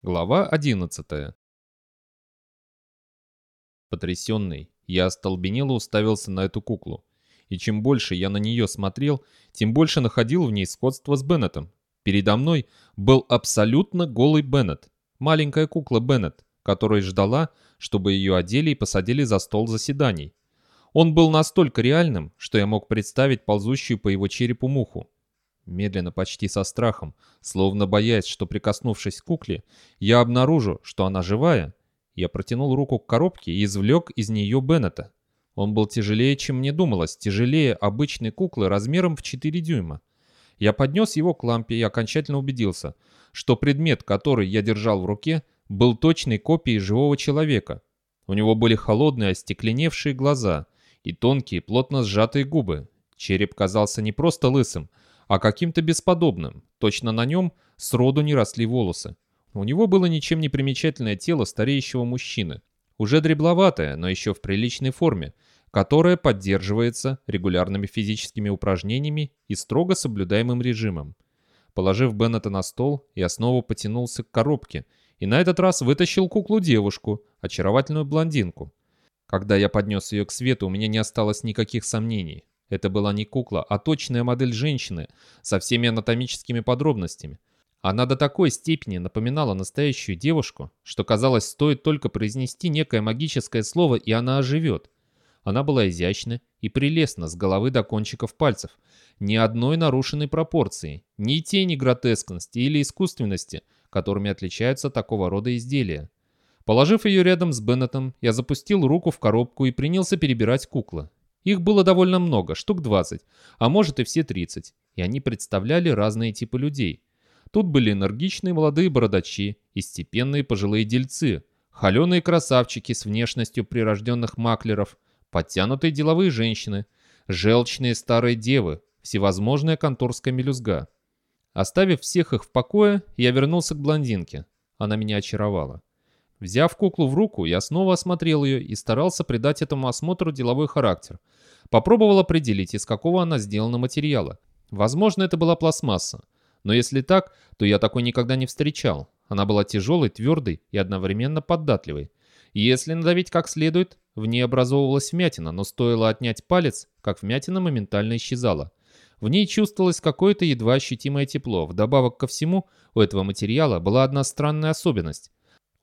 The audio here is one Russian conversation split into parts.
Глава 11 Потрясенный, я остолбенело уставился на эту куклу. И чем больше я на нее смотрел, тем больше находил в ней сходство с Беннетом. Передо мной был абсолютно голый Беннет, маленькая кукла Беннет, которая ждала, чтобы ее одели и посадили за стол заседаний. Он был настолько реальным, что я мог представить ползущую по его черепу муху. Медленно, почти со страхом, словно боясь, что прикоснувшись к кукле, я обнаружу, что она живая. Я протянул руку к коробке и извлек из нее Беннета. Он был тяжелее, чем мне думалось, тяжелее обычной куклы размером в 4 дюйма. Я поднес его к лампе и окончательно убедился, что предмет, который я держал в руке, был точной копией живого человека. У него были холодные, остекленевшие глаза и тонкие, плотно сжатые губы. Череп казался не просто лысым, а каким-то бесподобным. Точно на нем сроду не росли волосы. У него было ничем не примечательное тело стареющего мужчины. Уже дребловатое, но еще в приличной форме, которая поддерживается регулярными физическими упражнениями и строго соблюдаемым режимом. Положив Беннета на стол, я снова потянулся к коробке и на этот раз вытащил куклу-девушку, очаровательную блондинку. Когда я поднес ее к свету, у меня не осталось никаких сомнений. Это была не кукла, а точная модель женщины со всеми анатомическими подробностями. Она до такой степени напоминала настоящую девушку, что казалось, стоит только произнести некое магическое слово, и она оживет. Она была изящна и прелестна с головы до кончиков пальцев. Ни одной нарушенной пропорции, ни тени гротескности или искусственности, которыми отличаются такого рода изделия. Положив ее рядом с Беннетом, я запустил руку в коробку и принялся перебирать куклы. Их было довольно много, штук 20, а может и все 30, и они представляли разные типы людей. Тут были энергичные молодые бородачи и степенные пожилые дельцы, холеные красавчики с внешностью прирожденных маклеров, подтянутые деловые женщины, желчные старые девы, всевозможная конторская мелюзга. Оставив всех их в покое, я вернулся к блондинке. Она меня очаровала. Взяв куклу в руку, я снова осмотрел ее и старался придать этому осмотру деловой характер. Попробовал определить, из какого она сделана материала. Возможно, это была пластмасса. Но если так, то я такой никогда не встречал. Она была тяжелой, твердой и одновременно податливой. Если надавить как следует, в ней образовывалась вмятина, но стоило отнять палец, как вмятина моментально исчезала. В ней чувствовалось какое-то едва ощутимое тепло. Вдобавок ко всему, у этого материала была одна странная особенность.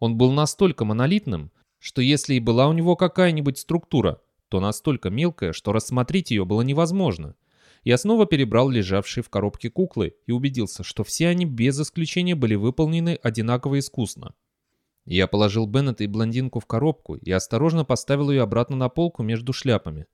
Он был настолько монолитным, что если и была у него какая-нибудь структура, то настолько мелкая, что рассмотреть ее было невозможно. Я снова перебрал лежавшие в коробке куклы и убедился, что все они без исключения были выполнены одинаково искусно. Я положил Беннета и блондинку в коробку и осторожно поставил ее обратно на полку между шляпами.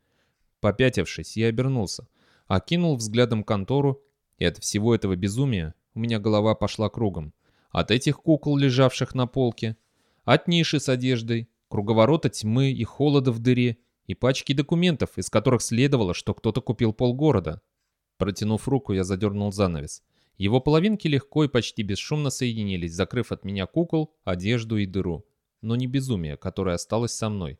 Попятившись, я обернулся, окинул взглядом контору, и от всего этого безумия у меня голова пошла кругом. От этих кукол, лежавших на полке, от ниши с одеждой, круговорота тьмы и холода в дыре, и пачки документов, из которых следовало, что кто-то купил полгорода. Протянув руку, я задернул занавес. Его половинки легко и почти бесшумно соединились, закрыв от меня кукол, одежду и дыру. Но не безумие, которое осталось со мной.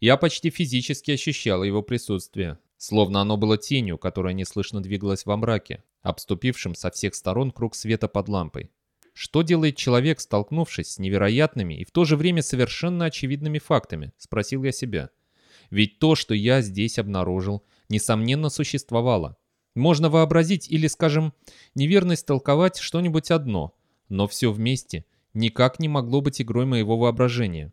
Я почти физически ощущал его присутствие, словно оно было тенью, которая неслышно двигалась во мраке, обступившим со всех сторон круг света под лампой. Что делает человек, столкнувшись с невероятными и в то же время совершенно очевидными фактами? Спросил я себя. Ведь то, что я здесь обнаружил, несомненно существовало. Можно вообразить или, скажем, неверно истолковать что-нибудь одно, но все вместе никак не могло быть игрой моего воображения.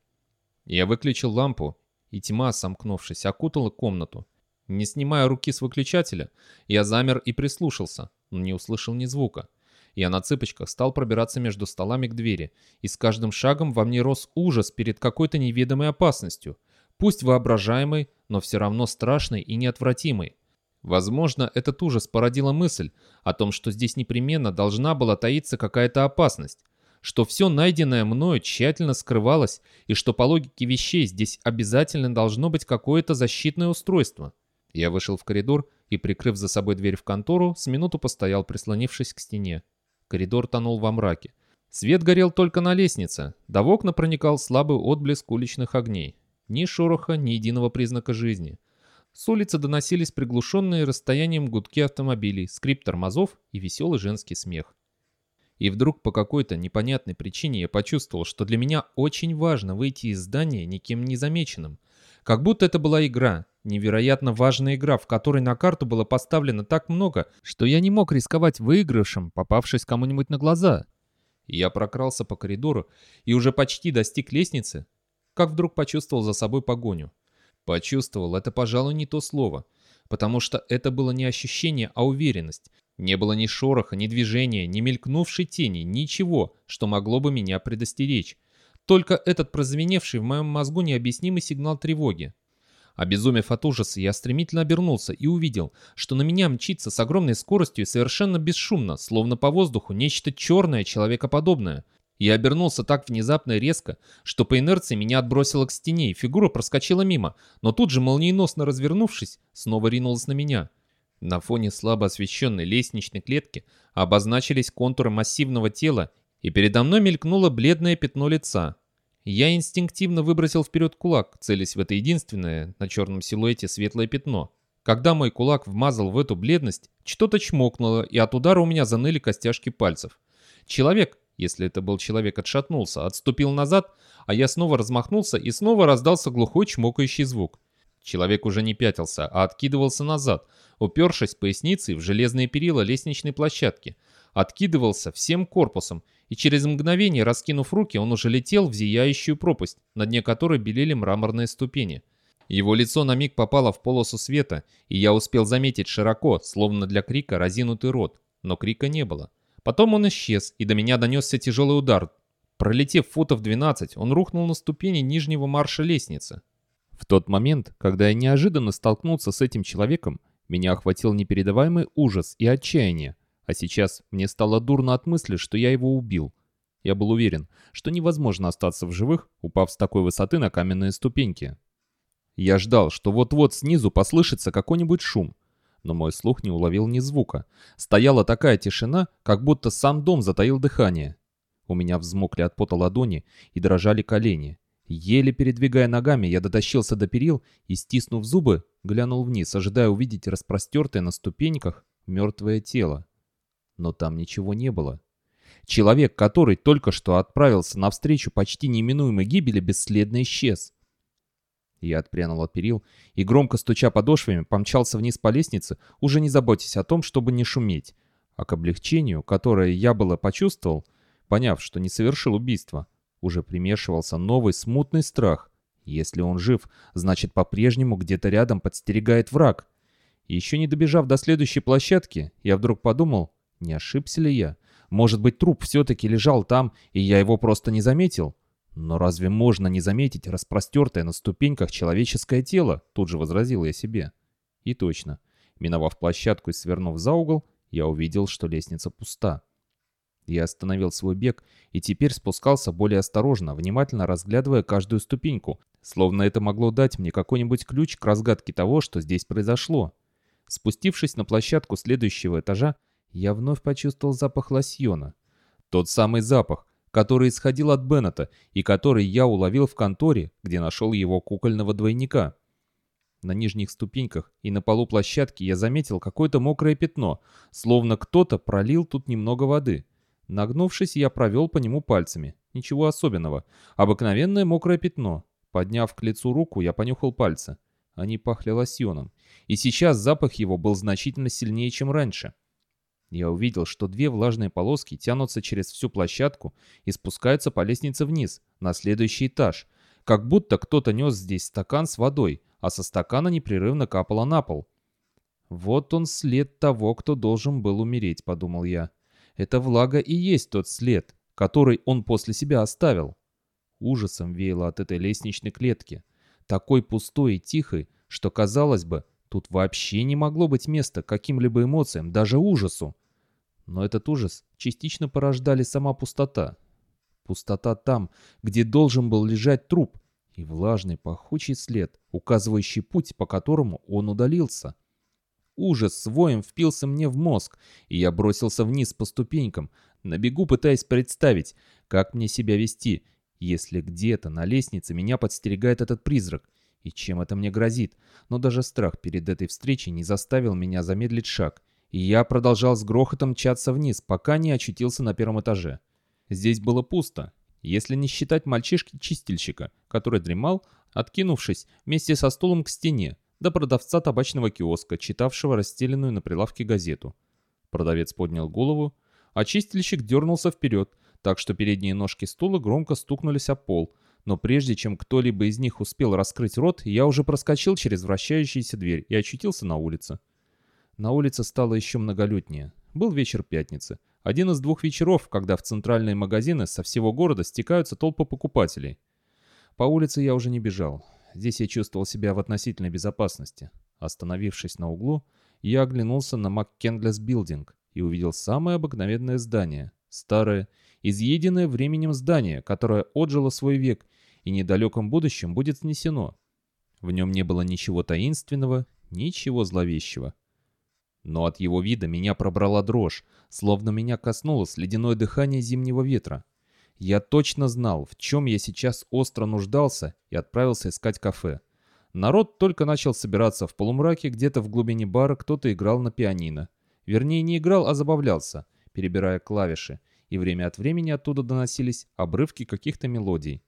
Я выключил лампу, и тьма, сомкнувшись, окутала комнату. Не снимая руки с выключателя, я замер и прислушался, но не услышал ни звука. Я на цыпочках стал пробираться между столами к двери, и с каждым шагом во мне рос ужас перед какой-то неведомой опасностью, пусть воображаемой, но все равно страшной и неотвратимой. Возможно, этот ужас породила мысль о том, что здесь непременно должна была таиться какая-то опасность, что все найденное мною тщательно скрывалось, и что по логике вещей здесь обязательно должно быть какое-то защитное устройство. Я вышел в коридор и, прикрыв за собой дверь в контору, с минуту постоял, прислонившись к стене. Коридор тонул во мраке. Свет горел только на лестнице, да в окна проникал слабый отблеск уличных огней. Ни шороха, ни единого признака жизни. С улицы доносились приглушенные расстоянием гудки автомобилей, скрип тормозов и веселый женский смех. И вдруг по какой-то непонятной причине я почувствовал, что для меня очень важно выйти из здания никем не замеченным. Как будто это была игра, невероятно важная игра, в которой на карту было поставлено так много, что я не мог рисковать выигрышем, попавшись кому-нибудь на глаза. Я прокрался по коридору и уже почти достиг лестницы, как вдруг почувствовал за собой погоню. Почувствовал, это, пожалуй, не то слово, потому что это было не ощущение, а уверенность. Не было ни шороха, ни движения, ни мелькнувшей тени, ничего, что могло бы меня предостеречь. Только этот прозвеневший в моем мозгу необъяснимый сигнал тревоги. Обезумев от ужаса, я стремительно обернулся и увидел, что на меня мчится с огромной скоростью и совершенно бесшумно, словно по воздуху, нечто черное, человекоподобное. Я обернулся так внезапно и резко, что по инерции меня отбросило к стене, и фигура проскочила мимо, но тут же, молниеносно развернувшись, снова ринулась на меня. На фоне слабо освещенной лестничной клетки обозначились контуры массивного тела, и передо мной мелькнуло бледное пятно лица. Я инстинктивно выбросил вперед кулак, целясь в это единственное на черном силуэте светлое пятно. Когда мой кулак вмазал в эту бледность, что-то чмокнуло, и от удара у меня заныли костяшки пальцев. Человек, если это был человек, отшатнулся, отступил назад, а я снова размахнулся, и снова раздался глухой чмокающий звук. Человек уже не пятился, а откидывался назад, упершись поясницей в железные перила лестничной площадки. Откидывался всем корпусом, и через мгновение, раскинув руки, он уже летел в зияющую пропасть, на дне которой белели мраморные ступени. Его лицо на миг попало в полосу света, и я успел заметить широко, словно для крика, разинутый рот, но крика не было. Потом он исчез, и до меня донесся тяжелый удар. Пролетев футов 12, он рухнул на ступени нижнего марша лестницы. В тот момент, когда я неожиданно столкнулся с этим человеком, меня охватил непередаваемый ужас и отчаяние. А сейчас мне стало дурно от мысли, что я его убил. Я был уверен, что невозможно остаться в живых, упав с такой высоты на каменные ступеньки. Я ждал, что вот-вот снизу послышится какой-нибудь шум, но мой слух не уловил ни звука. Стояла такая тишина, как будто сам дом затаил дыхание. У меня взмокли от пота ладони и дрожали колени. Еле передвигая ногами, я дотащился до перил и, стиснув зубы, глянул вниз, ожидая увидеть распростертое на ступеньках мертвое тело но там ничего не было. Человек, который только что отправился навстречу почти неминуемой гибели, бесследно исчез. Я отпрянул от перил и, громко стуча подошвами, помчался вниз по лестнице, уже не заботясь о том, чтобы не шуметь. А к облегчению, которое я было почувствовал, поняв, что не совершил убийство, уже примешивался новый смутный страх. Если он жив, значит по-прежнему где-то рядом подстерегает враг. Еще не добежав до следующей площадки, я вдруг подумал, не ошибся ли я? Может быть, труп все-таки лежал там, и я его просто не заметил? Но разве можно не заметить распростертое на ступеньках человеческое тело? Тут же возразил я себе. И точно. Миновав площадку и свернув за угол, я увидел, что лестница пуста. Я остановил свой бег и теперь спускался более осторожно, внимательно разглядывая каждую ступеньку, словно это могло дать мне какой-нибудь ключ к разгадке того, что здесь произошло. Спустившись на площадку следующего этажа, я вновь почувствовал запах лосьона. Тот самый запах, который исходил от Беннета и который я уловил в конторе, где нашел его кукольного двойника. На нижних ступеньках и на полу площадки я заметил какое-то мокрое пятно, словно кто-то пролил тут немного воды. Нагнувшись, я провел по нему пальцами. Ничего особенного. Обыкновенное мокрое пятно. Подняв к лицу руку, я понюхал пальцы. Они пахли лосьоном. И сейчас запах его был значительно сильнее, чем раньше. Я увидел, что две влажные полоски тянутся через всю площадку и спускаются по лестнице вниз, на следующий этаж, как будто кто-то нес здесь стакан с водой, а со стакана непрерывно капало на пол. «Вот он след того, кто должен был умереть», — подумал я. «Это влага и есть тот след, который он после себя оставил». Ужасом веяло от этой лестничной клетки, такой пустой и тихой, что, казалось бы, тут вообще не могло быть места каким-либо эмоциям, даже ужасу. Но этот ужас частично порождали сама пустота. Пустота там, где должен был лежать труп, и влажный пахучий след, указывающий путь, по которому он удалился. Ужас своим впился мне в мозг, и я бросился вниз по ступенькам, на бегу пытаясь представить, как мне себя вести, если где-то на лестнице меня подстерегает этот призрак, и чем это мне грозит. Но даже страх перед этой встречей не заставил меня замедлить шаг — Я продолжал с грохотом мчаться вниз, пока не очутился на первом этаже. Здесь было пусто, если не считать мальчишки-чистильщика, который дремал, откинувшись вместе со стулом к стене, до продавца табачного киоска, читавшего расстеленную на прилавке газету. Продавец поднял голову, а чистильщик дернулся вперед, так что передние ножки стула громко стукнулись о пол, но прежде чем кто-либо из них успел раскрыть рот, я уже проскочил через вращающуюся дверь и очутился на улице. На улице стало еще многолюднее. Был вечер пятницы. Один из двух вечеров, когда в центральные магазины со всего города стекаются толпы покупателей. По улице я уже не бежал. Здесь я чувствовал себя в относительной безопасности. Остановившись на углу, я оглянулся на МакКендлес Билдинг и увидел самое обыкновенное здание. Старое, изъеденное временем здание, которое отжило свой век и в недалеком будущем будет снесено. В нем не было ничего таинственного, ничего зловещего. Но от его вида меня пробрала дрожь, словно меня коснулось ледяное дыхание зимнего ветра. Я точно знал, в чем я сейчас остро нуждался, и отправился искать кафе. Народ только начал собираться в полумраке, где-то в глубине бара кто-то играл на пианино. Вернее, не играл, а забавлялся, перебирая клавиши, и время от времени оттуда доносились обрывки каких-то мелодий.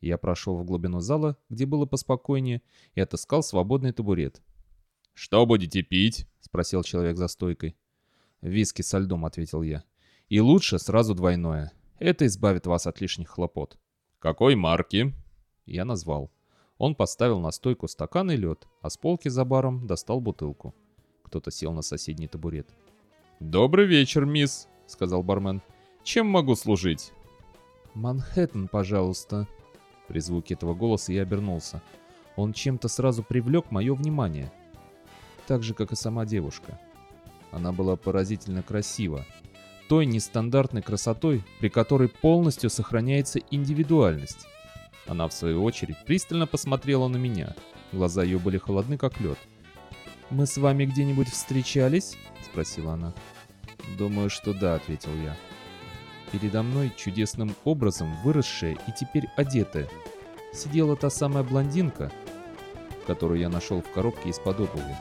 Я прошел в глубину зала, где было поспокойнее, и отыскал свободный табурет. «Что будете пить?» — спросил человек за стойкой. «Виски со льдом», — ответил я. «И лучше сразу двойное. Это избавит вас от лишних хлопот». «Какой марки?» Я назвал. Он поставил на стойку стакан и лед, а с полки за баром достал бутылку. Кто-то сел на соседний табурет. «Добрый вечер, мисс», — сказал бармен. «Чем могу служить?» «Манхэттен, пожалуйста». При звуке этого голоса я обернулся. Он чем-то сразу привлек мое внимание так же, как и сама девушка. Она была поразительно красива. Той нестандартной красотой, при которой полностью сохраняется индивидуальность. Она, в свою очередь, пристально посмотрела на меня. Глаза ее были холодны, как лед. «Мы с вами где-нибудь встречались?» — спросила она. «Думаю, что да», — ответил я. Передо мной чудесным образом выросшая и теперь одетая сидела та самая блондинка, которую я нашел в коробке из-под обуви.